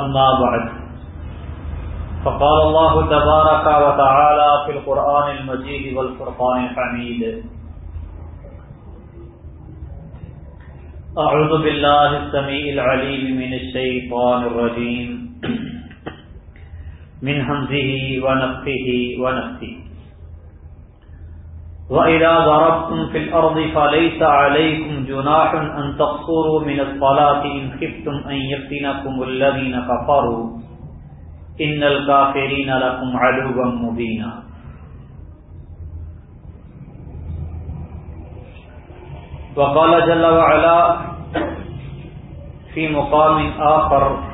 أما بعد. فقال الله تبارك وتعالى في القرآن المجيد والفرقان الحميد. أعوذ بالله السميع العليم من الشيطان الرجيم. من همزه ونفخه ونفسه وَإِذَا ضَرَبْتُمْ فِي الْأَرْضِ فَلَيْسَ عَلَيْكُمْ جُنَاحٌ أَن تَقْصُرُوا مِنَ الصَّلَاةِ إِنْ خِفْتُمْ أَن يَفْتِنَكُمُ الَّذِينَ كَفَرُوا إِنَّ الْكَافِرِينَ لَكُمْ عَدُوًّا مُبِينًا وقال جل وعلا في مقام آخر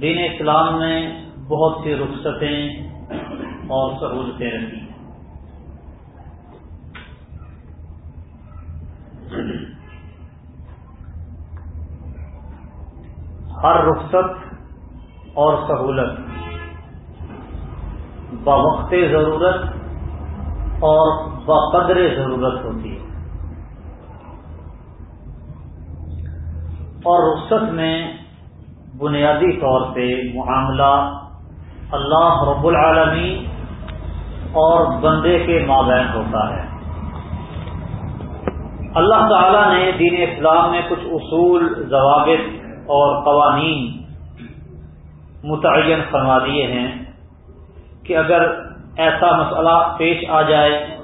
دین اسلام میں بہت سی رخصتیں اور سہولتیں رکھی ہیں۔ ہر رخصت اور سہولت، بوقت ضرورت اور بقدر ضرورت ہوتی ہے۔ اور رخصت میں بنیادی طور پہ معاملہ اللہ رب العالمی اور بندے کے مابین ہوتا ہے۔ اللہ تعالی نے دین اسلام میں کچھ اصول، ضوابط اور قوانین متعین فرما دیے ہیں کہ اگر ایسا مسئلہ پیش آ جائے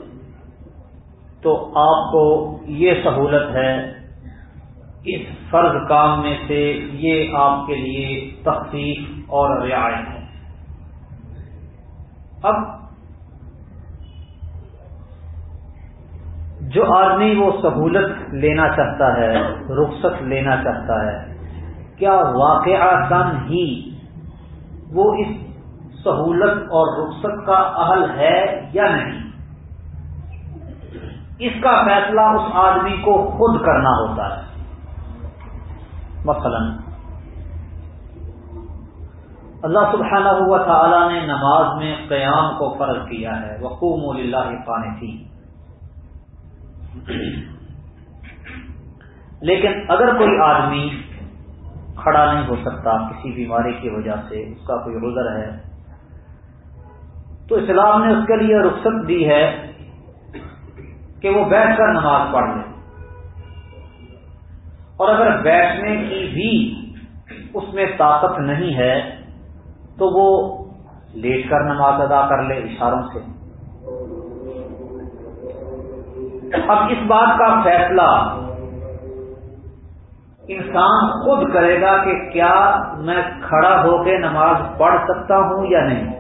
تو آپ کو یہ سہولت ہے اس فرض کام میں سے یہ آپ کے لیے تخصیص اور رعایت ہے۔ اب جو آدمی وہ سہولت لینا چاہتا ہے، رخصت لینا چاہتا ہے، کیا واقعہ سن ہی وہ اس سہولت اور رخصت کا اہل ہے یا نہیں؟ اس کا فیصلہ اس آدمی کو خود کرنا ہوتا ہے۔ مثلا۔ اللہ سبحانہ ہوا تعالی نے نماز میں قیام کو فرض کیا ہے۔ وقوم اللہ پانے تھی لیکن اگر کوئی آدمی کھڑا نہیں ہو سکتا کسی بیماری کی وجہ سے، اس کا کوئی گزر ہے، تو اسلام نے اس کے لیے رخصت دی ہے کہ وہ بیٹھ کر نماز پڑھ لے۔ اور اگر بیٹھنے کی بھی اس میں طاقت نہیں ہے تو وہ لیٹ کر نماز ادا کر لے اشاروں سے۔ اب اس بات کا فیصلہ انسان خود کرے گا کہ کیا میں کھڑا ہو کے نماز پڑھ سکتا ہوں یا نہیں۔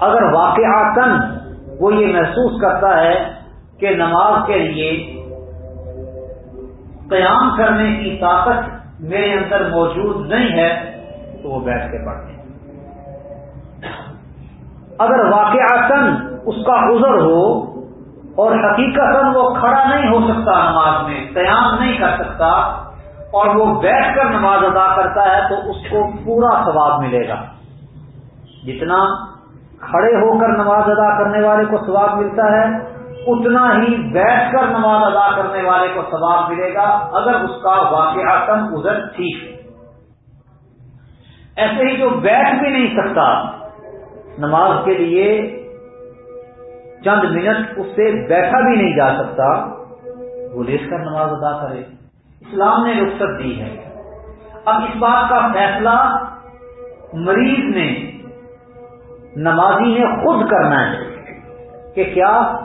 اگر واقع وہ یہ محسوس کرتا ہے کہ نماز کے لیے قیام کرنے کی طاقت میرے اندر موجود نہیں ہے، تو وہ بیٹھ کے پڑھتے اگر واقع اس کا عذر ہو اور حقیقت وہ کھڑا نہیں ہو سکتا نماز میں، قیام نہیں کر سکتا اور وہ بیٹھ کر نماز ادا کرتا ہے، تو اس کو پورا ثواب ملے گا۔ جتنا کھڑے ہو کر نماز ادا کرنے والے کو ثواب ملتا ہے اتنا ہی بیٹھ کر نماز ادا کرنے والے کو ثواب ملے گا اگر اس کا واقعہ کم ادھر ٹھیک ہے۔ ایسے ہی جو بیٹھ بھی نہیں سکتا، نماز کے لیے چند منٹ اس سے بیٹھا بھی نہیں جا سکتا، وہ لیٹ کر نماز ادا کرے۔ اسلام نے رخصت دی ہے۔ اب اس بات کا فیصلہ مریض نے، نمازی نے خود کرنا ہے کہ کیا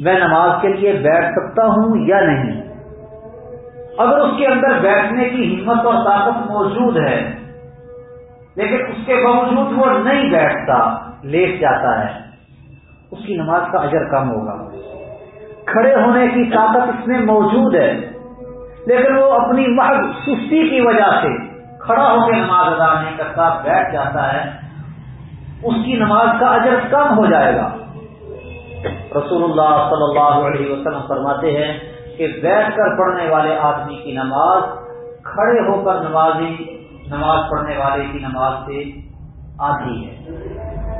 میں نماز کے لیے بیٹھ سکتا ہوں یا نہیں؟ اگر اس کے اندر بیٹھنے کی ہمت اور طاقت موجود ہے، لیکن اس کے باوجود وہ نہیں بیٹھتا، لیٹ جاتا ہے، اس کی نماز کا اجر کم ہوگا۔ کھڑے ہونے کی طاقت اس میں موجود ہے، لیکن وہ اپنی محض سستی کی وجہ سے کھڑا ہو کے نماز ادا نہیں کرتا، بیٹھ جاتا ہے، اس کی نماز کا اجر کم ہو جائے گا۔ رسول اللہ صلی اللہ علیہ وسلم فرماتے ہیں کہ بیٹھ کر پڑھنے والے آدمی کی نماز، کھڑے ہو کر نمازی، نماز پڑھنے والے کی نماز سے آدھی ہے،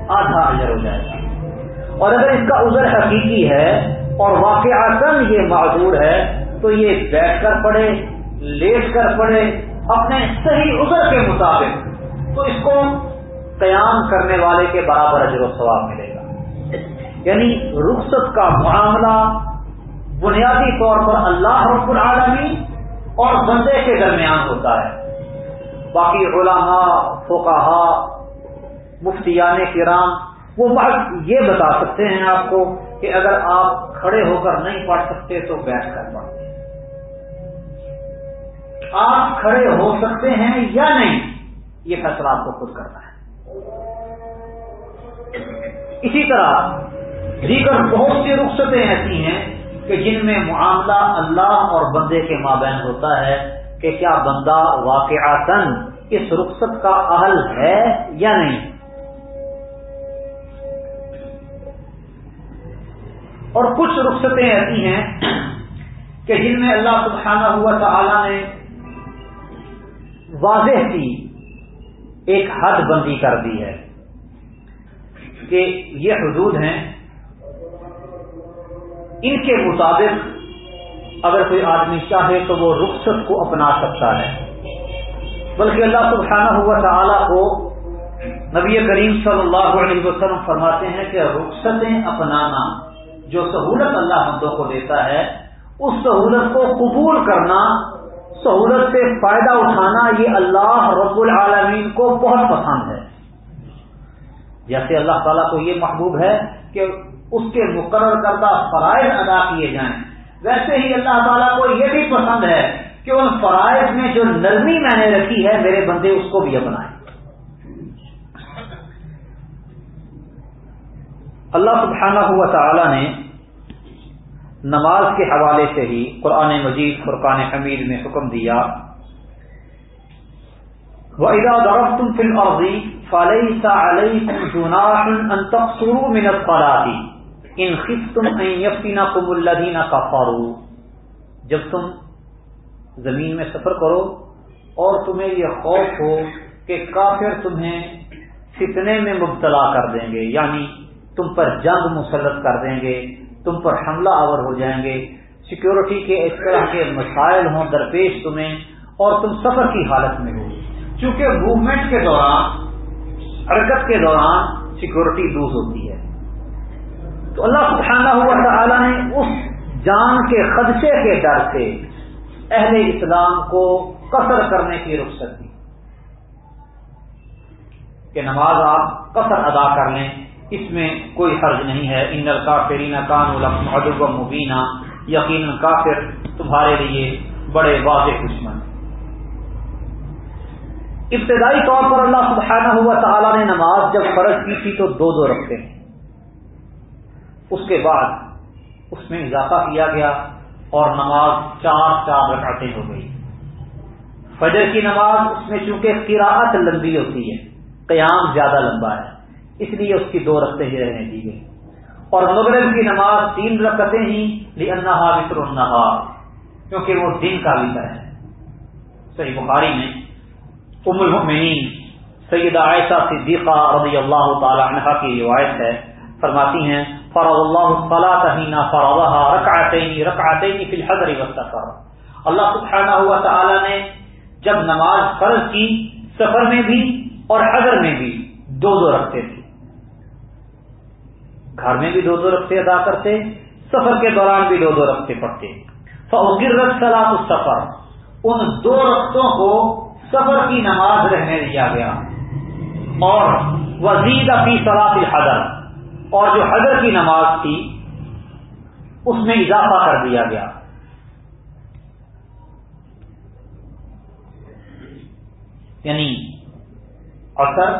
آدھا اجر ہو جائے گا۔ اور اگر اس کا عذر حقیقی ہے اور واقع یہ معذور ہے، تو یہ بیٹھ کر پڑھے، لیٹ کر پڑھے، اپنے صحیح عذر کے مطابق تو اس کو قیام کرنے والے کے برابر اجر و ثواب ملے گا۔ یعنی رخصت کا معاملہ بنیادی طور پر اللہ رب العالمین اور بندے کے درمیان ہوتا ہے۔ باقی علماء، فقہا، مفتیان کرام، وہ بات یہ بتا سکتے ہیں آپ کو کہ اگر آپ کھڑے ہو کر نہیں پڑھ سکتے تو بیٹھ کر پڑھیں آپ کھڑے ہو سکتے ہیں یا نہیں، یہ فیصلہ آپ کو خود کرنا ہے۔ اسی طرح دیگر بہت سی رخصتیں ایسی ہیں کہ جن میں معاملہ اللہ اور بندے کے مابین ہوتا ہے کہ کیا بندہ واقع اس رخصت کا اہل ہے یا نہیں۔ اور کچھ رخصتیں ایسی ہیں کہ جن میں اللہ سبحانہ ہوا تعالی نے واضح کی، ایک حد بندی کر دی ہے کہ یہ حدود ہیں ان کے مطابق اگر کوئی آدمی چاہے تو وہ رخصت کو اپنا سکتا ہے۔ بلکہ اللہ سبحانہ ہوا تعالیٰ کو نبی کریم صلی اللہ علیہ وسلم فرماتے ہیں کہ رخصتیں اپنانا جو سہولت اللہ بندوں کو دیتا ہے، اس سہولت کو قبول کرنا، سہولت سے فائدہ اٹھانا، یہ اللہ رب العالمین کو بہت پسند ہے۔ جیسے اللہ تعالیٰ کو یہ محبوب ہے کہ اس کے مقرر کردہ فرائض ادا کیے جائیں۔ ویسے ہی اللہ تعالیٰ کو یہ بھی پسند ہے کہ ان فرائض میں جو نرمی میں نے رکھی ہے، میرے بندے اس کو بھی اپنائیں۔ اللہ سبحانہ ہوا تعالی نے نماز کے حوالے سے ہی قرآن مجید، فرقان حمید میں حکم دیا، وَإِذَا ضَرَبْتُمْ فِي الْأَرْضِ فَلَيْسَ عَلَيْكُمْ جُنَاحٌ أَن تَقْصُرُوا مِنَ الصَّلَاةِ۔ ان تم یقینا کم الدینہ کا فارو جب تم زمین میں سفر کرو اور تمہیں یہ خوف ہو کہ کافر تمہیں فتنے میں مبتلا کر دیں گے یعنی تم پر جنگ مسلط کر دیں گے، تم پر حملہ آور ہو جائیں گے سیکورٹی کے اس طرح کے مسائل ہوں، درپیش تمہیں اور تم سفر کی حالت میں ہو۔ چونکہ موومنٹ کے دوران، حرکت کے دوران سیکورٹی لوز ہوتی ہے۔ تو اللہ سبحانہ ہوا تعالیٰ نے اس جان کے خدشے کے ڈر سے اہل اسلام کو قصر کرنے کی رخصت دی کہ نماز آپ قصر ادا کر لیں، اس میں کوئی حرج نہیں ہے۔ ان کافرین کان ادب مبینہ یقین کافر تمہارے لیے بڑے واضح دشمن ابتدائی طور پر اللہ سبحانہ ہوا تعالیٰ نے نماز جب فرض کی تھی تو دو دو رکھتے ہیں۔ اس کے بعد اس میں اضافہ کیا گیا اور نماز چار چار رکعتیں ہو گئی۔ فجر کی نماز اس میں چونکہ قراءت لمبی ہوتی ہے، قیام زیادہ لمبا ہے، اس لیے اس کی دو رقطیں ہی رہنے دی گئی۔ اور مغرب کی نماز تین رقطیں ہی لی وطر النہا کیونکہ وہ دن کا وطر ہے۔ صحیح بخاری میں ام المؤمنین سیدہ عائشہ صدیقہ رضی اللہ تعالی عنہ کی روایت ہے، فرماتی ہیں فرض اللہ صلاح فرضها رکعتین رکعتین فی الحضر والسفر اللہ سبحانہ ہوا تعالی نے جب نماز فرض کی، سفر میں بھی اور حضر میں بھی دو دو رکھتے تھے گھر میں بھی دو دو رکھتے ادا کرتے، سفر کے دوران بھی دو دو رکھتے پڑھتے۔ فقر صلاح السفر۔ ان دو رختوں کو سفر کی نماز رہنے دیا گیا۔ اور وزید فی صلاح الحضر۔ اور جو حضر کی نماز تھی، اس میں اضافہ کر دیا گیا۔ یعنی اثر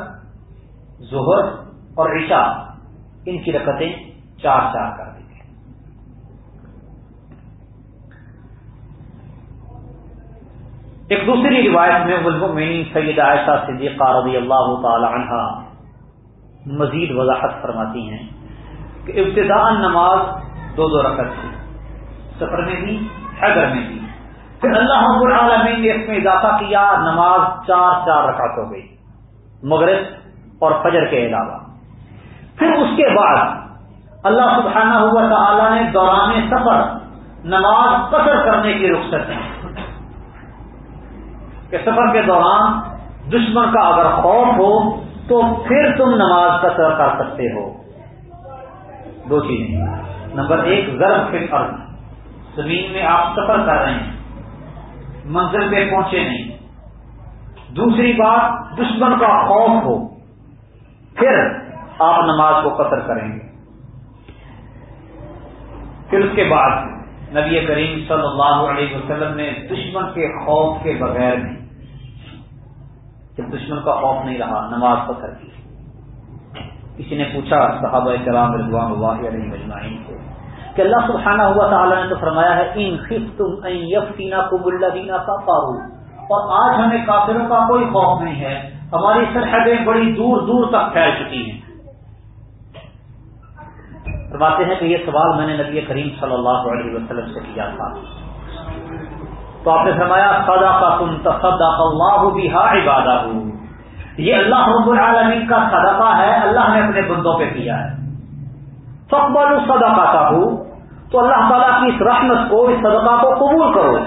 ظہر اور عشاء، ان کی رکتیں چار چار کر دی گئی ایک دوسری روایت میں المؤمنین سید عائشہ صدیقہ رضی اللہ تعالی عنہ مزید وضاحت فرماتی ہیں کہ ابتداء نماز دو دو رکعت تھی، سفر میں بھی حیدر میں بھی۔ پھر اللہ رب العالمین نے اس میں اضافہ کیا، نماز چار چار رکعت ہو گئی، مغرب اور فجر کے علاوہ۔ پھر اس کے بعد اللہ سبحانہ ہوا تعالی نے دوران سفر، نماز قصر کرنے کی رخصت ہے کہ سفر کے دوران دشمن کا اگر خوف ہو تو پھر تم نماز کا سر کر سکتے ہو۔ دو چیزیں۔ نمبر ایک ضرب فل ارض زمین میں آپ سفر کر رہے ہیں، منزل پہ پہنچے نہیں۔ دوسری بات، دشمن کا خوف ہو۔ پھر آپ نماز کو قطر کریں گے۔ پھر اس کے بعد نبی کریم صلی اللہ علیہ وسلم نے دشمن کے خوف کے بغیر میں جب دشمن کا خوف نہیں رہا، نماز پتھر کی کسی نے پوچھا، صحابہ کرام رضوان اللہ علیہ مجمعین سے، کہ اللہ سبحانہ ہوا تعالیٰ نے تو فرمایا ہے، ان خف تم یفتینا کو بلا دینا کا اور آج ہمیں کافروں کا کوئی خوف نہیں ہے، ہماری سرحدیں بڑی دور دور تک پھیل چکی ہیں۔ فرماتے ہیں کہ یہ سوال میں نے نبی کریم صلی اللہ علیہ وسلم سے کیا تھا۔ تو آپ نے فرمایا سدا کا تم تصدا اللہ بھی عبادہ یہ اللہ رب العالمین کا صدقہ ہے، اللہ نے اپنے بندوں پہ کیا ہے۔ فقبل صدا کا تو اللہ تعالیٰ کی اس رحمت کو، اس صدقہ کو قبول کرو۔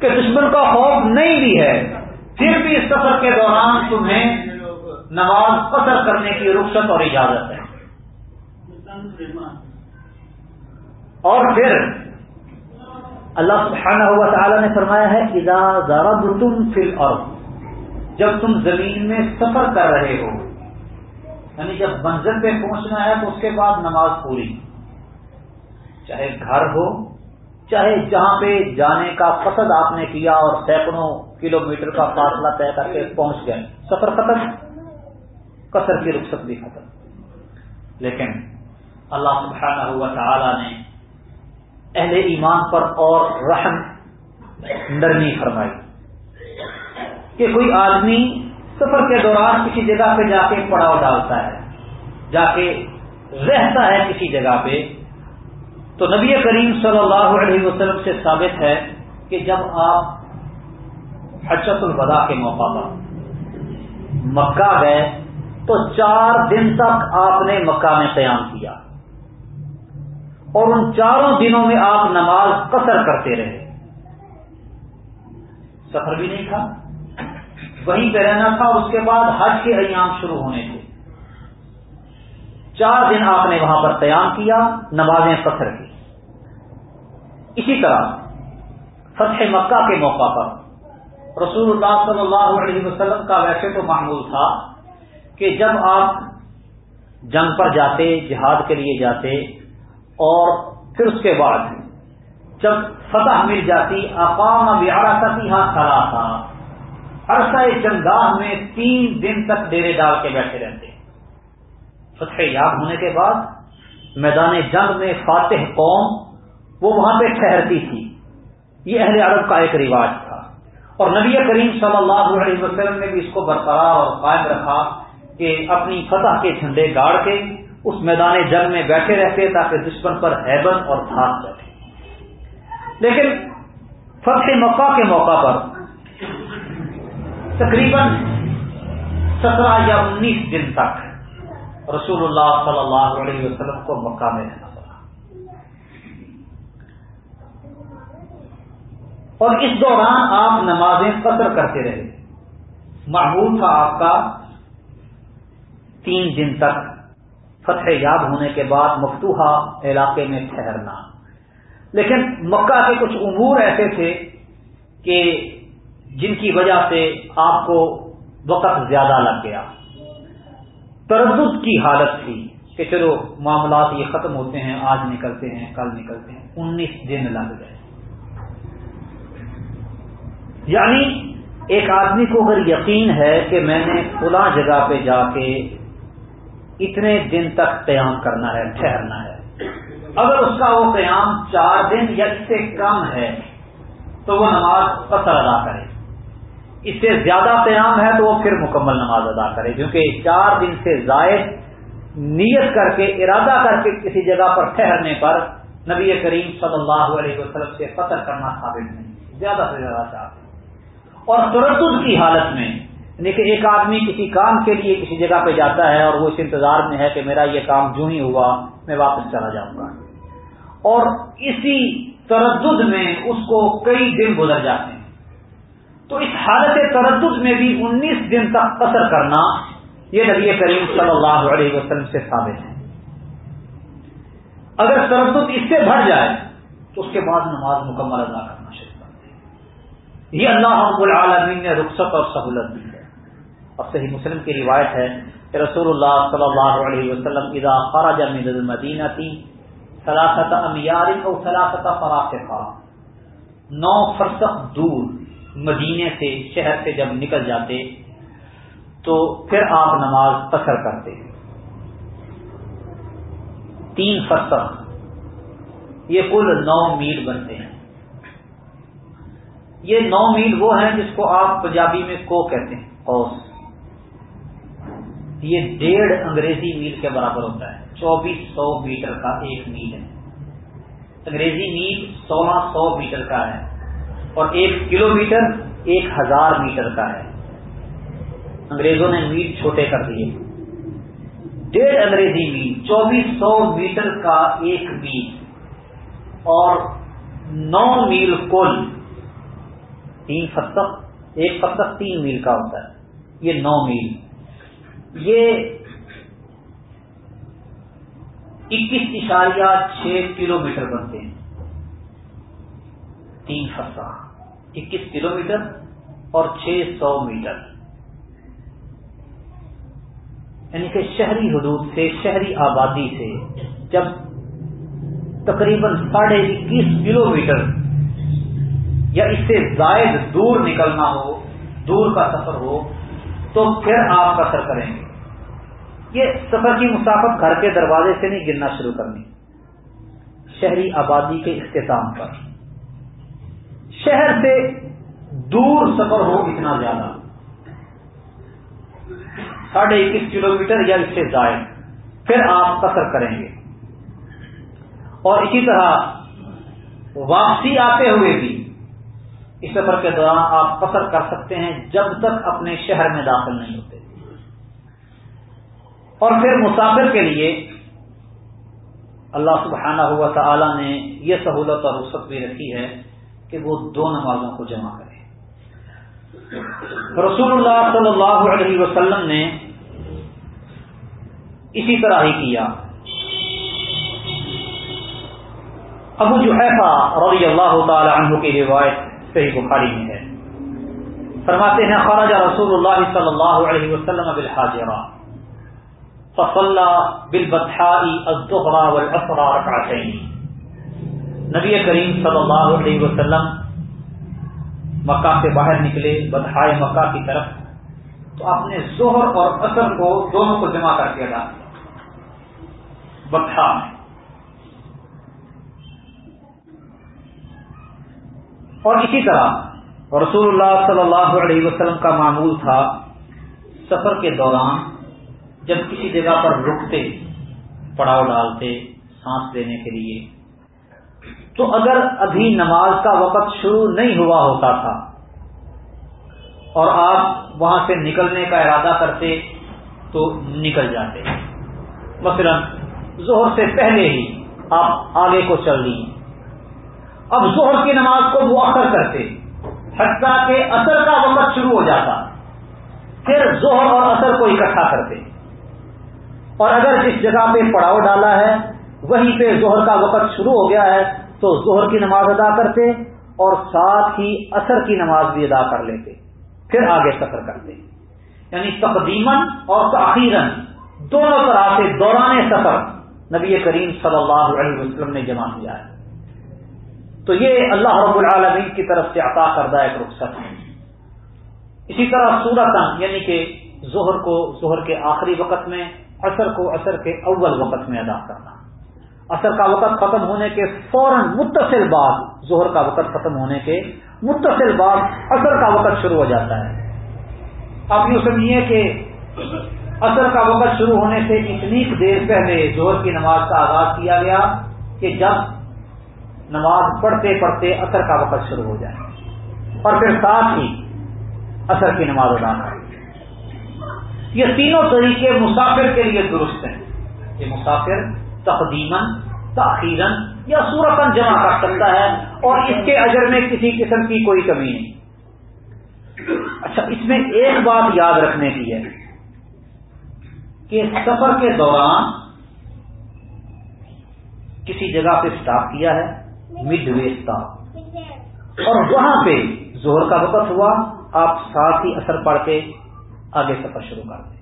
کہ دشمن کا خوف نہیں بھی ہے، پھر بھی اس سفر کے دوران تمہیں نماز قصر کرنے کی رخصت اور اجازت ہے۔ اور پھر اللہ سبحانہ ہوا تعالیٰ نے فرمایا ہے، اذا ضربتم فی الارض جب تم زمین میں سفر کر رہے ہو یعنی جب منزل پہ پہنچنا ہے تو اس کے بعد نماز پوری۔ چاہے گھر ہو، چاہے جہاں پہ جانے کا قصد آپ نے کیا اور سینکڑوں کلو میٹر کا فاصلہ طے کر کے پہنچ گئے، سفر ختم، قصر کی رخصت بھی ختم۔ لیکن اللہ سبحانہ ہوا تعالیٰ نے اہل ایمان پر اور رحم نرمی فرمائی۔ کہ کوئی آدمی سفر کے دوران کسی جگہ پہ جا کے پڑاؤ ڈالتا ہے، جا کے رہتا ہے کسی جگہ پہ، تو نبی کریم صلی اللہ علیہ وسلم سے ثابت ہے کہ جب آپ حجت البدا کے موقع پر مکہ گئے، تو چار دن تک آپ نے مکہ میں قیام کیا۔ اور ان چاروں دنوں میں آپ نماز قصر کرتے رہے۔ سفر بھی نہیں تھا۔ وہیں پہ رہنا تھا اس کے بعد حج کے ایام شروع ہونے تھے۔ چار دن آپ نے وہاں پر قیام کیا، نمازیں قصر کی۔ اسی طرح فتح مکہ کے موقع پر رسول اللہ صلی اللہ علیہ وسلم کا ویسے تو معمول تھا کہ جب آپ جنگ پر جاتے، جہاد کے لیے جاتے اور پھر اس کے بعد جب فتح مل جاتی، اقام بیارا ستی ہاں کھڑا تھا عرصہ جنگاہ میں تین دن تک ڈیرے ڈال کے بیٹھے رہتے۔ فتح یاد ہونے کے بعد میدان جنگ میں فاتح قوم وہ وہاں پہ ٹھہرتی تھی۔ یہ اہل عرب کا ایک رواج تھا۔ اور نبی کریم صلی اللہ علیہ وسلم نے بھی اس کو برقرار اور قائم رکھا کہ اپنی فتح کے جھنڈے گاڑ کے اس میدان جنگ میں بیٹھے رہتے تاکہ دشمن پر حیبت اور دھاک بیٹھے۔ لیکن فتح مکہ کے موقع پر تقریباً سترہ یا انیس دن تک رسول اللہ صلی اللہ علیہ وسلم کو مکہ میں رہنا پڑا۔ اور اس دوران آپ نمازیں قطر کرتے رہے۔ معمول تھا آپ کا تین دن تک فتح یاب ہونے کے بعد مفتوحہ علاقے میں ٹھہرنا۔ لیکن مکہ کے کچھ امور ایسے تھے کہ جن کی وجہ سے آپ کو وقت زیادہ لگ گیا۔ تردد کی حالت تھی کہ چلو معاملات یہ ختم ہوتے ہیں، آج نکلتے ہیں، کل نکلتے ہیں۔ انیس دن لگ گئے۔ یعنی ایک آدمی کو اگر یقین ہے کہ میں نے فلاں جگہ پہ جا کے اتنے دن تک قیام کرنا ہے، ٹھہرنا ہے۔ اگر اس کا وہ قیام چار دن یا اس سے کم ہے، تو وہ نماز قصر ادا کرے۔ اس سے زیادہ قیام ہے تو وہ پھر مکمل نماز ادا کرے، کیونکہ چار دن سے زائد نیت کر کے، ارادہ کر کے کسی جگہ پر ٹھہرنے پر نبی کریم صلی اللہ علیہ وسلم سے قطر کرنا ثابت نہیں۔ زیادہ سے زیادہ چاہتے اور تردد کی حالت میں یعنی کہ ایک آدمی کسی کام کے لیے کسی جگہ پہ جاتا ہے اور وہ اس انتظار میں ہے کہ میرا یہ کام جو ہی ہوا، میں واپس چلا جاؤں گا۔ اور اسی تردد میں اس کو کئی دن گزر جاتے ہیں۔ تو اس حالت تردد میں بھی انیس دن تک قصر کرنا یہ نبی کریم صلی اللہ علیہ وسلم سے ثابت ہے۔ اگر تردد اس سے بڑھ جائے، تو اس کے بعد نماز مکمل ادا کرنا شروع کر دیں یہ اللہ رب العالمین نے رخصت اور سہولت دی۔ ہے اور صحیح مسلم کی روایت ہے کہ رسول اللہ صلی اللہ علیہ وسلم ادا خراج من المدینہ تھی سلاست امیار اور سلاست فراق نو فرسخ دور مدینے سے شہر سے جب نکل جاتے تو پھر آپ نماز پسر کرتے۔ تین فرسخ۔ یہ کل نو میل بنتے ہیں۔ یہ نو میل وہ ہیں جس کو آپ پنجابی میں کو کہتے ہیں اوس یہ ڈیڑھ انگریزی میل کے برابر ہوتا ہے۔ چوبیس سو میٹر کا ایک میل ہے۔ انگریزی میل سولہ سو میٹر کا ہے اور ایک کلو میٹر ایک ہزار میٹر کا ہے۔ انگریزوں نے میل چھوٹے کر دیے۔ ڈیڑھ انگریزی میل، چوبیس سو میٹر کا ایک میل اور نو میل کل، تین فتق ایک فتق تین میل کا ہوتا ہے۔ یہ نو میل۔ یہ اکیس اشاریہ چھ کلو میٹر بنتے ہیں۔ تین فسا اکیس کلو میٹر اور چھ سو میٹر۔ یعنی کہ شہری حدود سے، شہری آبادی سے جب تقریباً ساڑھے اکیس کلو میٹر یا اس سے زائد دور نکلنا ہو، دور کا سفر ہو، تو پھر آپ سفر کریں گے۔ یہ سفر کی مسافت گھر کے دروازے سے نہیں گرنا شروع کرنی۔ شہری آبادی کے اختتام پر۔ شہر سے دور سفر ہو اتنا زیادہ۔ ساڑھے اکیس کلو میٹر یا اس سے زائد۔ پھر آپ قصر کریں گے۔ اور اسی طرح واپسی آتے ہوئے بھی اس سفر کے دوران آپ قصر کر سکتے ہیں جب تک اپنے شہر میں داخل نہیں ہوتے۔ اور پھر مسافر کے لیے اللہ سبحانہ ہوا تعالی نے یہ سہولت اور رخصت بھی رکھی ہے کہ وہ دو نمازوں کو جمع کرے۔ رسول اللہ صلی اللہ علیہ وسلم نے اسی طرح ہی کیا۔ ابو جو رضی اللہ تعالی عنہ کی روایت صحیح بخاری میں ہے۔ فرماتے ہیں خراج رسول اللہ صلی اللہ علیہ وسلم بالحاجرہ۔ فصلى بالبطحاء الظهر والعصر ركعتين. نبی کریم صلی اللہ علیہ وسلم مکہ سے باہر نکلے بدہائے مکہ کی طرف. تو آپ نے زہر اور اثر کو دونوں کو جمع کر کے ادا بدھا میں. اور اسی طرح رسول اللہ صلی اللہ علیہ وسلم کا معمول تھا سفر کے دوران جب کسی جگہ پر رکتے، پڑاؤ ڈالتے، سانس لینے کے لیے، تو اگر ابھی نماز کا وقت شروع نہیں ہوا ہوتا تھا اور آپ وہاں سے نکلنے کا ارادہ کرتے تو نکل جاتے۔ مثلا زہر سے پہلے ہی آپ آگے کو چل دیے۔ اب زہر کی نماز کو وہ اثر کرتے، حتیٰ کہ اثر کا وقت شروع ہو جاتا۔ پھر زہر اور اثر کو اکٹھا کرتے۔ اور اگر جس جگہ پہ پڑاؤ ڈالا ہے، وہیں پہ زہر کا وقت شروع ہو گیا ہے، تو زہر کی نماز ادا کرتے اور ساتھ ہی اثر کی نماز بھی ادا کر لیتے، پھر آگے سفر کرتے۔ یعنی تقدیمن اور تاخیرن دونوں طرح سے دوران سفر نبی کریم صلی اللہ علیہ وسلم نے جمع کیا ہے۔ تو یہ اللہ رب العالمین کی طرف سے عطا کردہ ایک رخصت ہے۔ اسی طرح سورتن یعنی کہ ظہر کو، ظہر کے آخری وقت میں اثر کو اثر کے اول وقت میں ادا کرنا۔ اثر کا وقت ختم ہونے کے فوراً متصل بعد زہر کا وقت ختم ہونے کے متصل بعد اثر کا وقت شروع ہو جاتا ہے۔ آپ یوں سمجھیے کہ اثر کا وقت شروع ہونے سے اتنی دیر پہلے زہر کی نماز کا آغاز کیا گیا کہ جب نماز پڑھتے پڑھتے اثر کا وقت شروع ہو جائے۔ اور پھر ساتھ ہی اثر کی نماز ادا کریں۔ یہ تینوں طریقے مسافر کے لیے درست ہیں۔ یہ مسافر تقدیمن تاخیرن یا سورتن جمع کر سکتا ہے اور اس کے اجر میں کسی قسم کی کوئی کمی نہیں۔ اچھا اس میں ایک بات یاد رکھنے کی ہے کہ سفر کے دوران کسی جگہ پہ اسٹاپ کیا ہے مڈ وے اسٹاپ اور وہاں پہ زہر کا وقت ہوا، آپ ساتھ ہی اثر پڑ کے آگے سفر شروع کر دیں۔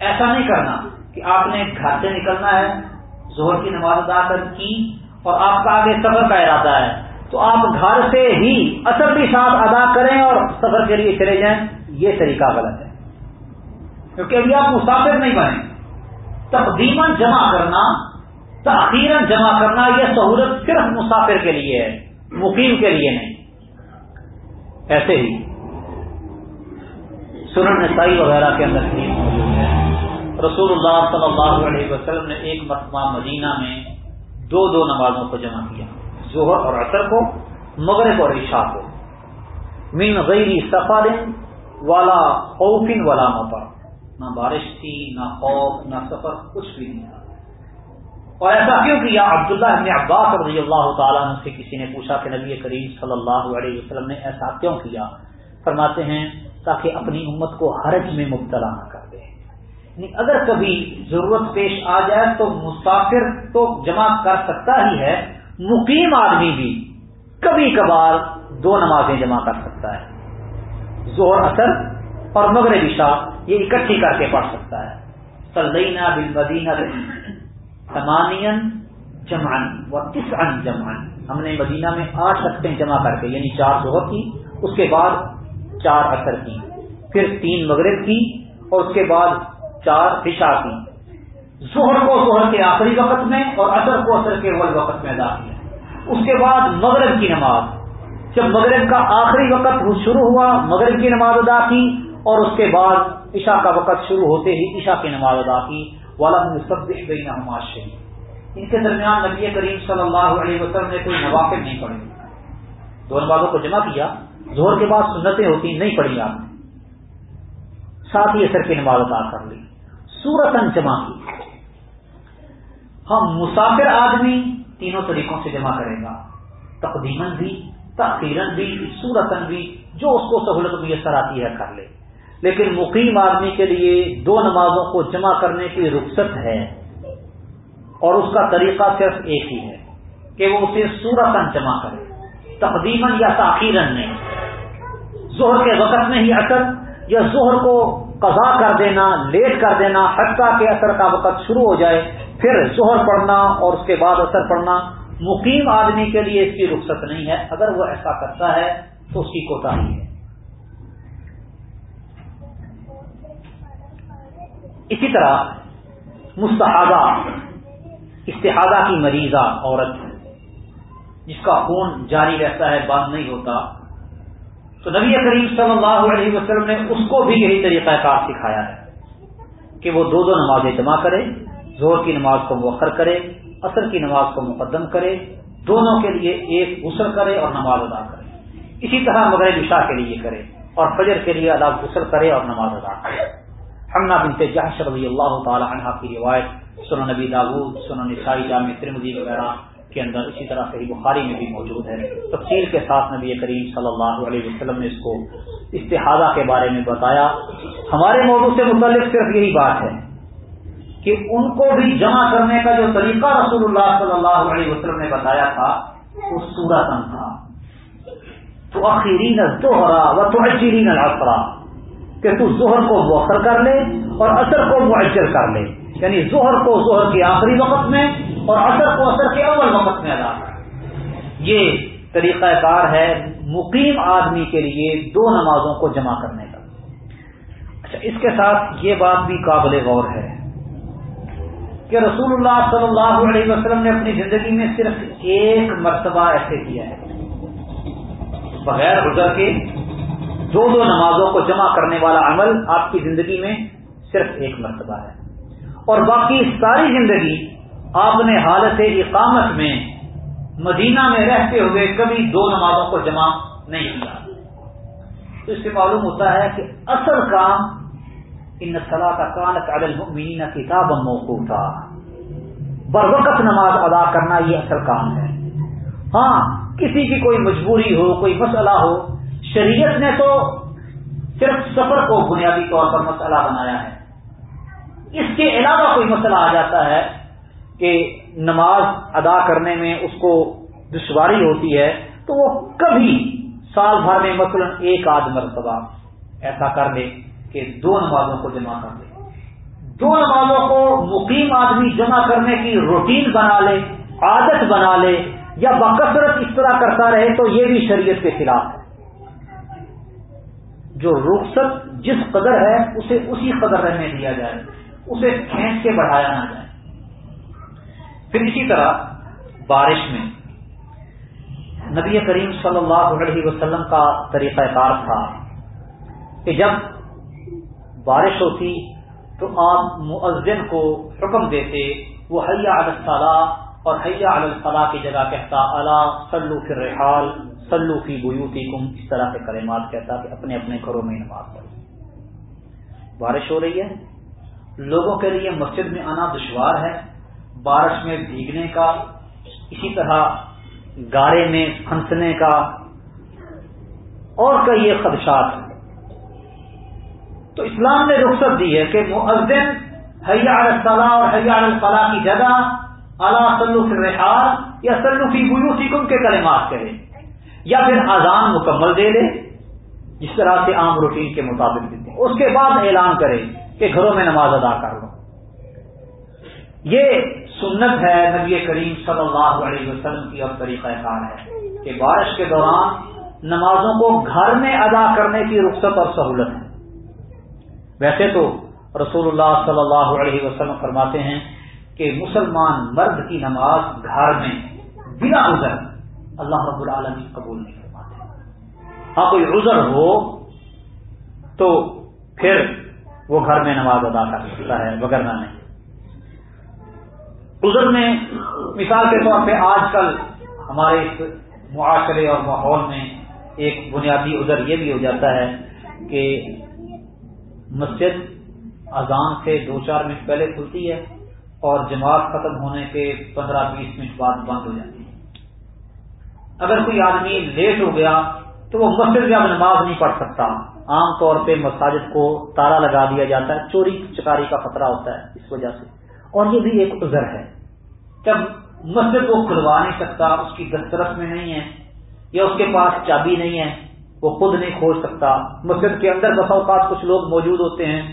ایسا نہیں کرنا کہ آپ نے گھر سے نکلنا ہے زہر کی نماز ادا کر کی اور آپ کا آگے سفر کا ارادہ ہے۔ تو آپ گھر سے ہی اثر کے ساتھ ادا کریں اور سفر کے لیے چلے جائیں۔ یہ طریقہ غلط ہے۔ کیونکہ ابھی آپ مسافر نہیں بنے۔ تقدیمن جمع کرنا تاخیر جمع کرنا یہ سہولت صرف مسافر کے لیے ہے، مقیم کے لیے نہیں۔ ایسے ہی سنن نسائی وغیرہ کے اندر بھی موجود ہے۔ رسول اللہ صلی اللہ علیہ وسلم نے ایک مرتبہ مدینہ میں دو دو نمازوں کو جمع کیا، ظہر اور عصر کو، مغرب اور عشاء کو۔ من غیر سفر والا خوفن والا مپا نہ بارش تھی، نہ خوف، نہ سفر، کچھ بھی نہیں تھا۔ اور ایسا کیوں کیا؟ عبداللہ ابن عباس رضی اللہ تعالیٰ سے کسی نے پوچھا کہ نبی کریم صلی اللہ علیہ وسلم نے ایسا کیوں کیا؟ فرماتے ہیں تاکہ اپنی امت کو حرج میں مبتلا نہ کر دے۔ یعنی اگر کبھی ضرورت پیش آ جائے تو مسافر تو جمع کر سکتا ہی ہے، مقیم آدمی بھی کبھی کبھار دو نمازیں جمع کر سکتا ہے۔ زور اثر اور مغرب، عشاء یہ اکٹھی کر کے پڑھ سکتا ہے۔ سلینا بل مدینہ سمانین جمان و کس ان جمان ہم نے مدینہ میں آٹھ رقطیں جمع کر کے یعنی چار زہر کی، اس کے بعد چار اثر کی، پھر تین مغرب کی اور اس کے بعد چار فشا کی۔ زہر کو زہر کے آخری وقت میں اور اثر کو اثر کے اول وقت میں ادا کیا۔ اس کے بعد مغرب کی نماز۔ جب مغرب کا آخری وقت شروع ہوا، مغرب کی نماز ادا کی اور اس کے بعد عشاء کا وقت شروع ہوتے ہی عشاء کی نماز ادا کی۔ والا سب نماز ان کے درمیان نبی کریم صلی اللہ علیہ وسلم نے کوئی نوافل نہیں پڑھی دو نمازوں کو جمع کیا۔ زور کے بعد سنتیں ہوتی نہیں پڑی آپ نے۔ ساتھ ہی اثر کی نماز ادا کر لی۔ سورتن جمع کی۔ ہم مسافر آدمی تینوں طریقوں سے جمع کرے گا تقدیمن بھی تقیرن بھی سورتن بھی، جو اس کو سہولت میسر آتی ہے کر لے۔ لیکن مقیم آدمی کے لیے دو نمازوں کو جمع کرنے کی رخصت ہے۔ اور اس کا طریقہ صرف ایک ہی ہے کہ وہ اسے سورتن جمع کرے۔ تقدیمن یا تاخیرن نہیں۔ زہر کے وقت میں ہی اثر یا زہر کو قضا کر دینا، لیٹ کر دینا، حتیٰ کے اثر کا وقت شروع ہو جائے، پھر زہر پڑھنا اور اس کے بعد اثر پڑھنا، مقیم آدمی کے لیے اس کی رخصت نہیں ہے۔ اگر وہ ایسا کرتا ہے تو اس کی کوتا ہی ہے۔ اسی طرح مستحدہ استحادہ کی مریضہ عورت، جس کا خون جاری رہتا ہے بند نہیں ہوتا تو نبی کریم صلی اللہ علیہ وسلم نے اس کو بھی یہی طریقہ کار سکھایا ہے کہ وہ دو دو نمازیں جمع کرے زور کی نماز کو مؤخر کرے اثر کی نماز کو مقدم کرے، دونوں کے لیے ایک غسل کرے اور نماز ادا کرے۔ اسی طرح مغرب عشاء کے لیے کرے اور فجر کے لیے الگ غسل کرے اور نماز ادا کرے۔ ہم بنتے جہش رضی اللہ تعالی عنہ کی روایت سنو نبی داود سنو نسائی جامع ترمدی وغیرہ۔ کے اندر اسی طرح صحیح بخاری میں بھی موجود ہے۔ تفصیل کے ساتھ نبی کریم صلی اللہ علیہ وسلم نے اس کو استحادہ کے بارے میں بتایا۔ ہمارے موضوع سے متعلق صرف یہی بات ہے کہ ان کو بھی جمع کرنے کا جو طریقہ رسول اللہ صلی اللہ علیہ وسلم نے بتایا تھا، وہ سورا تن تھا۔ تو آخری دوہرا و تو اچیری نہ کہ تو زہر کو موخر کر لے اور اثر کو معجر کر لے۔ یعنی زہر کو زہر کے آخری وقت میں اور اثر کو اثر کے اول وقت میں ادا کر یہ طریقہ کار ہے مقیم آدمی کے لیے دو نمازوں کو جمع کرنے کا۔ اچھا اس کے ساتھ یہ بات بھی قابل غور ہے کہ رسول اللہ صلی اللہ علیہ وسلم نے اپنی زندگی میں صرف ایک مرتبہ ایسے کیا ہے۔ بغیر گزر کے دو دو نمازوں کو جمع کرنے والا عمل آپ کی زندگی میں صرف ایک مرتبہ ہے۔ اور باقی ساری زندگی آپ نے حالت اقامت میں مدینہ میں رہتے ہوئے کبھی دو نمازوں کو جمع نہیں کیا۔ تو اس سے معلوم ہوتا ہے کہ اصل کام ان صلاح کا کان کالل مین کتاب موقوف تھا بر وقت نماز ادا کرنا یہ اصل کام ہے۔ ہاں کسی کی کوئی مجبوری ہو، کوئی مسئلہ ہو، شریعت نے تو صرف سفر کو بنیادی طور پر مسئلہ بنایا ہے۔ اس کے علاوہ کوئی مسئلہ آ جاتا ہے کہ نماز ادا کرنے میں اس کو دشواری ہوتی ہے، تو وہ کبھی سال بھر میں مثلا ایک آدھ مرتبہ ایسا کر لے کہ دو نمازوں کو جمع کر لے۔ دو نمازوں کو مقیم آدمی جمع کرنے کی روٹین بنا لے، عادت بنا لے یا بکثرت اس طرح کرتا رہے تو یہ بھی شریعت کے خلاف ہے۔ جو رخصت جس قدر ہے، اسے اسی قدر رہنے دیا جائے، اسے کھینچ کے بڑھایا نہ جائے۔ پھر اسی طرح بارش میں نبی کریم صلی اللہ علیہ وسلم کا طریقہ کار تھا کہ جب بارش ہوتی تو آپ مؤذن کو حکم دیتے، وہ حیا الصلاح اور حیا الفلاح کی جگہ کہتا اللہ سلو فی رحال سلو فی بوتی کم اس طرح کے کلمات کہتا کہ اپنے اپنے گھروں میں نماز پڑھو۔ بارش ہو رہی ہے، لوگوں کے لیے مسجد میں آنا دشوار ہے بارش میں بھیگنے کا، اسی طرح گارے میں پھنسنے کا اور کئی یہ خدشات ہیں۔ تو اسلام نے رخصت دی ہے کہ مؤذن حیا الصلاح اور حیا الفلاح کی جگہ اعلیٰ سلوف رحال یا سلوفی بلوفی کم کے کلمات کرے یا پھر اذان مکمل دے لے جس طرح سے عام روٹین کے مطابق دیتے ہیں۔ اس کے بعد اعلان کرے کہ گھروں میں نماز ادا کر لو۔ یہ سنت ہے نبی کریم صلی اللہ علیہ وسلم کی اور طریقہ کار ہے کہ بارش کے دوران نمازوں کو گھر میں ادا کرنے کی رخصت اور سہولت ہے۔ ویسے تو رسول اللہ صلی اللہ علیہ وسلم فرماتے ہیں کہ مسلمان مرد کی نماز گھر میں بنا عذر اللہ رب العالمین قبول نہیں فرماتے۔ ہاں کوئی عذر ہو تو پھر وہ گھر میں نماز ادا کر سکتا ہے وغیرہ نہیں۔ عذر میں مثال کے طور پہ آج کل ہمارے اس معاشرے اور ماحول میں ایک بنیادی عذر یہ بھی ہو جاتا ہے کہ مسجد اذان سے دو چار منٹ پہلے کھلتی ہے اور جماعت ختم ہونے کے پندرہ بیس منٹ بعد بند ہو جاتی ہے۔ اگر کوئی آدمی لیٹ ہو گیا تو وہ مسجد میں نماز نہیں پڑھ سکتا۔ عام طور پہ مساجد کو تالا لگا دیا جاتا ہے، چوری چکاری کا خطرہ ہوتا ہے۔ اس وجہ سے اور یہ بھی ایک عذر ہے۔ جب مسجد کو کھلوا نہیں سکتا، اس کی دسترس میں نہیں ہے یا اس کے پاس چابی نہیں ہے، وہ خود نہیں کھول سکتا۔ مسجد کے اندر بسا اوقات کچھ لوگ موجود ہوتے ہیں،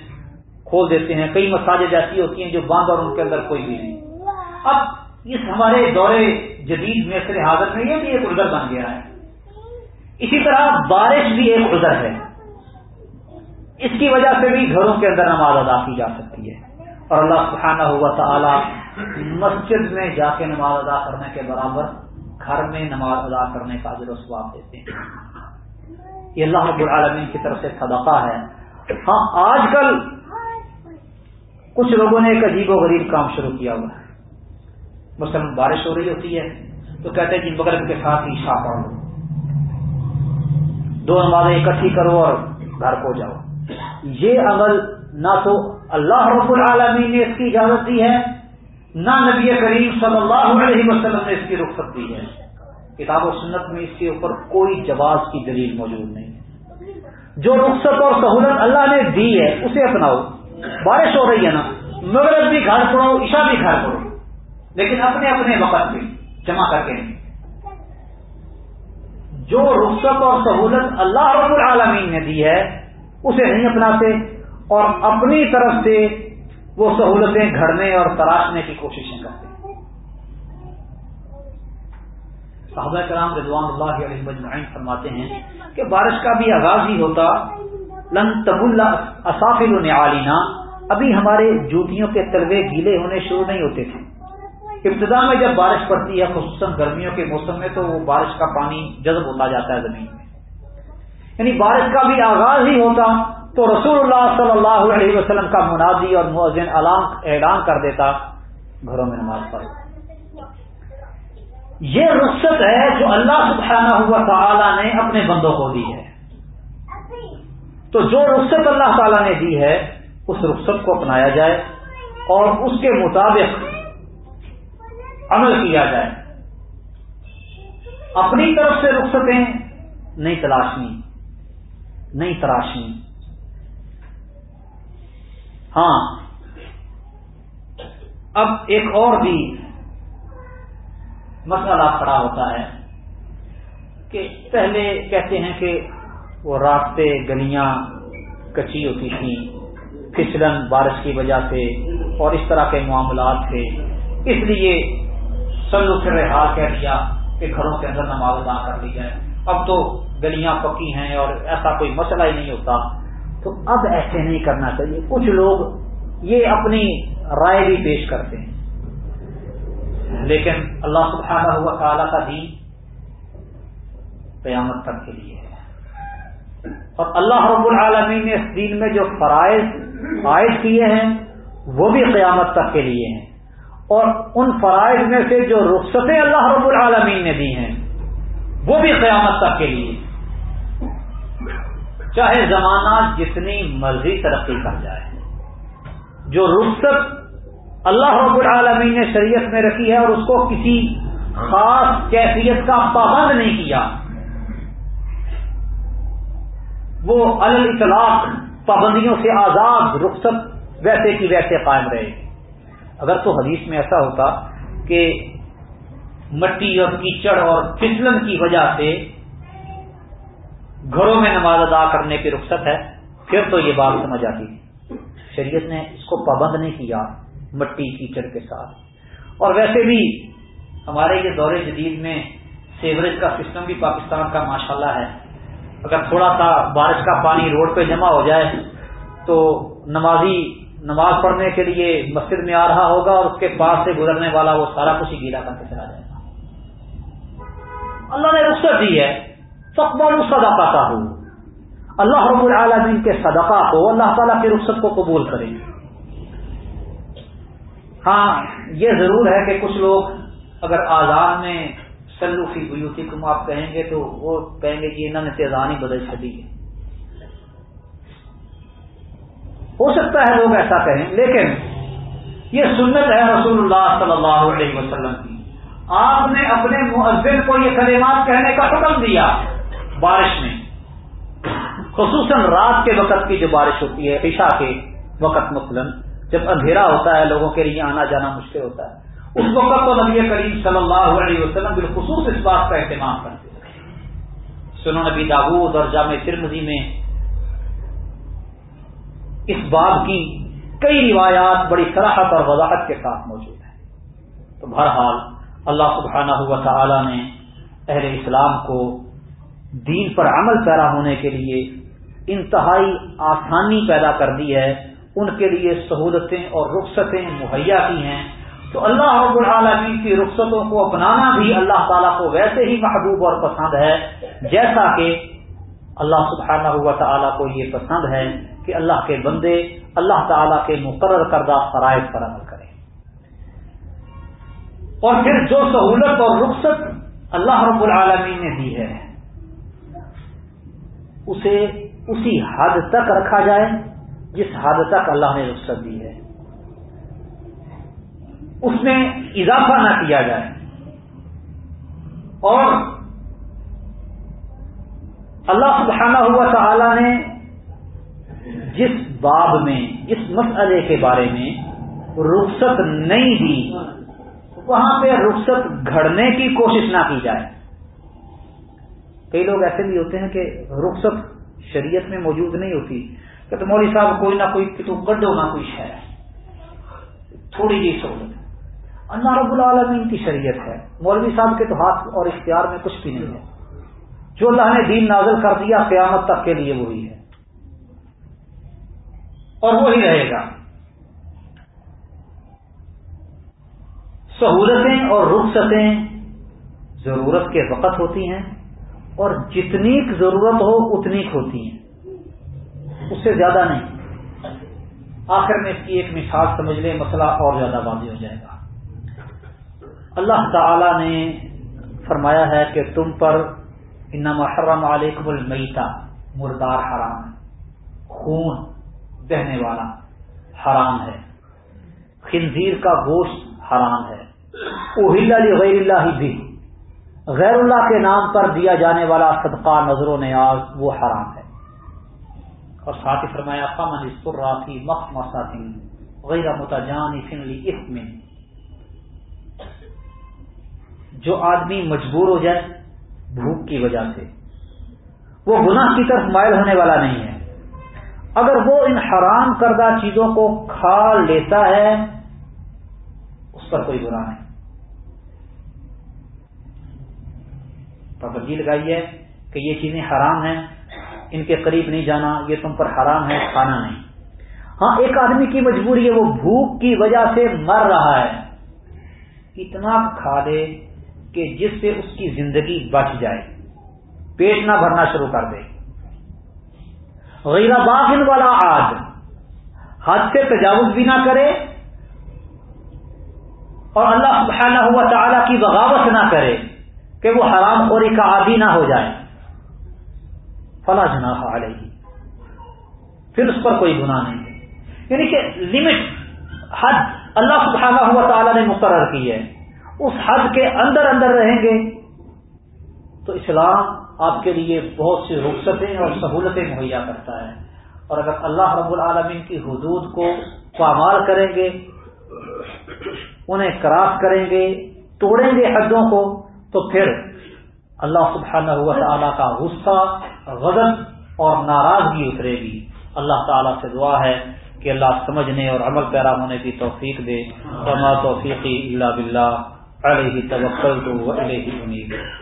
کھول دیتے ہیں۔ کئی مساجد ایسی ہوتی ہیں جو باندھ اور ان کے اندر کوئی بھی نہیں۔ اب اس ہمارے دورے جدید میں حاضر میں یہ بھی ایک عذر بن گیا ہے۔ اسی طرح بارش بھی ایک عذر ہے۔ اس کی وجہ سے بھی گھروں کے اندر نماز ادا کی جا سکتی ہے۔ اور اللہ سبحانہ ہوا تعالی مسجد میں جا کے نماز ادا کرنے کے برابر گھر میں نماز ادا کرنے کا و ثواب دیتے ہیں۔ یہ اللہ رب العالمین کی طرف سے صدقہ ہے۔ ہاں آج کل کچھ لوگوں نے ایک عجیب و غریب کام شروع کیا ہوا ہے۔ مثلاً بارش ہو رہی ہوتی ہے، تو کہتے ہیں کہ مغرب کے ساتھ ہی شاہ پڑھ لو دو نمازیں اکٹھی کرو اور گھر کو جاؤ۔ یہ عمل نہ تو اللہ رب العالمین نے اس کی اجازت دی ہے، نہ نبی کریم صلی اللہ علیہ وسلم نے اس کی رخصت دی ہے۔ کتاب و سنت میں اس کے اوپر کوئی جواز کی دلیل موجود نہیں۔ جو رخصت اور سہولت اللہ نے دی ہے، اسے اپناؤ۔ بارش ہو رہی ہے نا، مغرب بھی گھر پڑو عشا بھی گھر پڑو لیکن اپنے اپنے وقت میں جمع کر کے۔ نہیں جو رخصت اور سہولت اللہ رب العالمین نے دی ہے اسے نہیں اپناتے اور اپنی طرف سے وہ سہولتیں گھڑنے اور تراشنے کی کوششیں کرتے ہیں۔ صحابہ کرام رضوان اللہ علیہ مجمعین فرماتے ہیں کہ بارش کا بھی آغاز ہی ہوتا، لن تب اللہ اصافل علینا، ابھی ہمارے جوتیوں کے تلوے گیلے ہونے شروع نہیں ہوتے تھے۔ ابتدا میں جب بارش پڑتی ہے، خصوصاً گرمیوں کے موسم میں، تو وہ بارش کا پانی جذب ہوتا جاتا ہے زمین یعنی بارش کا بھی آغاز ہی ہوتا تو رسول اللہ صلی اللہ علیہ وسلم کا منادی اور مؤذن اعلان کر دیتا گھروں میں نماز پڑھ یہ رخصت ہے جو اللہ سبحانہ ہوا تعالی نے اپنے بندوں کو دی ہے۔ تو جو رخصت اللہ تعالی نے دی ہے، اس رخصت کو اپنایا جائے اور اس کے مطابق عمل کیا جائے۔ اپنی طرف سے رخصتیں نہیں تلاشنی۔ نہیں تراشنی ہاں۔ اب ایک اور بھی مسئلہ کھڑا ہوتا ہے کہ پہلے کہتے ہیں کہ وہ راستے گلیاں کچی ہوتی تھیں پھسلن بارش کی وجہ سے اور اس طرح کے معاملات تھے۔ اس لیے سلو سے حال کہہ دیا کہ گھروں کے اندر نماز ادا کر لی جائے۔ اب تو گلیاں پکی ہیں اور ایسا کوئی مسئلہ ہی نہیں ہوتا۔ تو اب ایسے نہیں کرنا چاہیے۔ کچھ لوگ یہ اپنی رائے بھی پیش کرتے ہیں۔ لیکن اللہ سبحانہ ہوا تعالیٰ کا دین قیامت تک کے لیے ہے۔ اور اللہ رب العالمین نے اس دین میں جو فرائض عائد کیے ہیں، وہ بھی قیامت تک کے لیے ہیں۔ اور ان فرائض میں سے جو رخصتیں اللہ رب العالمین نے دی ہیں، وہ بھی قیامت تک کے لیے چاہے زمانہ جتنی مرضی ترقی کر جائے، جو رخصت اللہ رب العالمین نے شریعت میں رکھی ہے اور اس کو کسی خاص کیفیت کا پابند نہیں کیا، وہ اطلاق پابندیوں سے آزاد رخصت ویسے کی ویسے قائم رہے۔ گی اگر تو حدیث میں ایسا ہوتا کہ مٹی اور کیچڑ اور پھسلن کی وجہ سے گھروں میں نماز ادا کرنے کی رخصت ہے، پھر تو یہ بات سمجھ آتی شریعت نے اس کو پابند نہیں کیا مٹی کیچڑ کے ساتھ۔ اور ویسے بھی ہمارے یہ دور جدید میں سیوریج کا سسٹم بھی پاکستان کا ماشاءاللہ ہے۔ اگر تھوڑا سا بارش کا پانی روڈ پہ جمع ہو جائے تو نمازی، نماز پڑھنے کے لیے مسجد میں آ رہا ہوگا اور اس کے پاس سے گزرنے والا وہ سارا کچھ ہی گیلا کر کے چلا جائے گا۔ اللہ نے رخصت دی ہے۔ فقبال صدقہ کا ہو اللہ رب العالمین کے صدقہ کو اللہ تعالیٰ کی رخصت کو قبول کریں ہاں یہ ضرور ہے کہ کچھ لوگ اگر آزاد میں سلو کی بوتی تم آپ کہیں گے تو وہ کہیں گے کہ انہوں نے تیزان ہی بدل چلی ہے۔ ہو سکتا ہے لوگ ایسا کہیں، لیکن یہ سنت ہے رسول اللہ صلی اللہ علیہ وسلم کی۔ آپ نے اپنے مؤذن کو یہ کلمات کہنے کا حکم دیا۔ بارش میں۔ خصوصاً رات کے وقت کی جو بارش ہوتی ہے، عشاء کے وقت مثلاً جب اندھیرا ہوتا ہے، لوگوں کے لیے آنا جانا مشکل ہوتا ہے۔ اس وقت تو نبی کریم صلی اللہ علیہ وسلم بالخصوص اس بات کا اہتمام کرتے سنو نبی داود اور جامع ترمزی میں اس باب کی کئی روایات بڑی صلاحت اور وضاحت کے ساتھ موجود ہیں۔ تو بہرحال، اللہ سبحانہ ہوا تعالی نے اہل اسلام کو دین پر عمل پیرا ہونے کے لیے انتہائی آسانی پیدا کر دی ہے، ان کے لیے سہولتیں اور رخصتیں مہیا کی ہیں۔ تو اللہ رب العالمین کی رخصتوں کو اپنانا بھی اللہ تعالیٰ کو ویسے ہی محبوب اور پسند ہے، جیسا کہ اللہ سبحانہ ہوا تعالیٰ کو یہ پسند ہے کہ اللہ کے بندے اللہ تعالی کے مقرر کردہ فرائض پر عمل کریں۔ اور پھر جو سہولت اور رخصت اللہ رب العالمین نے دی ہے اسے اسی حد تک رکھا جائے جس حد تک اللہ نے رخصت دی ہے۔ اس میں اضافہ نہ کیا جائے۔ اور اللہ سبحانہ ہوا تعالی نے جس باب میں، جس مسئلے کے بارے میں رخصت نہیں دی، وہاں پہ رخصت گھڑنے کی کوشش نہ کی جائے۔ کئی لوگ ایسے بھی ہوتے ہیں کہ رخصت شریعت میں موجود نہیں ہوتی کہ مولوی صاحب کوئی نہ کوئی کتو کڈو نہ کوئی شہر تھوڑی جی سہولت اللہ رب العالمین کی شریعت ہے۔ مولوی صاحب کے تو ہاتھ اور اختیار میں کچھ بھی نہیں ہے۔ جو اللہ نے دین نازل کر دیا قیامت تک کے لیے وہی ہے۔ اور وہی رہے گا۔ سہولتیں اور رخصتیں ضرورت کے وقت ہوتی ہیں۔ اور جتنی ضرورت ہو اتنی ہوتی ہیں۔ اس سے زیادہ نہیں۔ آخر میں اس کی ایک مثال سمجھ لیں، مسئلہ اور زیادہ واضح ہو جائے گا۔ اللہ تعالی نے فرمایا ہے کہ تم پر انما حرم علیکم المیتا مردار حرام ہے۔ خون بہنے والا حرام ہے۔ خنزیر کا گوشت حرام ہے۔ اوہل علی اللہ بھی۔ غیر اللہ کے نام پر دیا جانے والا صدقہ نظر و نیاز وہ حرام ہے۔ اور ساتھ ہی فرمایا، فمن اسرافی مخ مساطین غیر متجان میں جو آدمی مجبور ہو جائے بھوک کی وجہ سے، وہ گناہ کی طرف مائل ہونے والا نہیں ہے۔ اگر وہ ان حرام کردہ چیزوں کو کھا لیتا ہے، اس پر کوئی گناہ نہیں۔ پابندی لگائی ہے کہ یہ چیزیں حرام ہیں، ان کے قریب نہیں جانا، یہ تم پر حرام ہے، کھانا نہیں۔ ہاں ایک آدمی کی مجبوری ہے، وہ بھوک کی وجہ سے مر رہا ہے۔ اتنا کھا دے کہ جس سے اس کی زندگی بچ جائے۔ پیٹ نہ بھرنا شروع کر دے۔ غیر باغن والا آج حد سے تجاوز بھی نہ کرے اور اللہ سبحانہ ہوا تعالی کی بغاوت نہ کرے۔ کہ وہ حرام خوری کا عادی نہ ہو جائے۔ فلا جناح علیہ۔ پھر اس پر کوئی گناہ نہیں ہے۔ یعنی کہ لمٹ حد اللہ سبحانہ ہوا تعالیٰ نے مقرر کی ہے۔ اس حد کے اندر اندر رہیں گے۔ تو اسلام آپ کے لیے بہت سی رخصتیں اور سہولتیں مہیا کرتا ہے۔ اور اگر اللہ رب العالمین کی حدود کو پامال کریں گے، انہیں کراس کریں گے، توڑیں گے حدوں کو تو پھر اللہ سبحانہ ہوا تعالیٰ کا غصہ، غضب اور ناراضگی اترے گی۔ اللہ تعالیٰ سے دعا ہے کہ اللہ سمجھنے اور عمل پیرا ہونے کی توفیق دے۔ توفیقی اللہ بلّہ علیہ توکل تو علیہ امید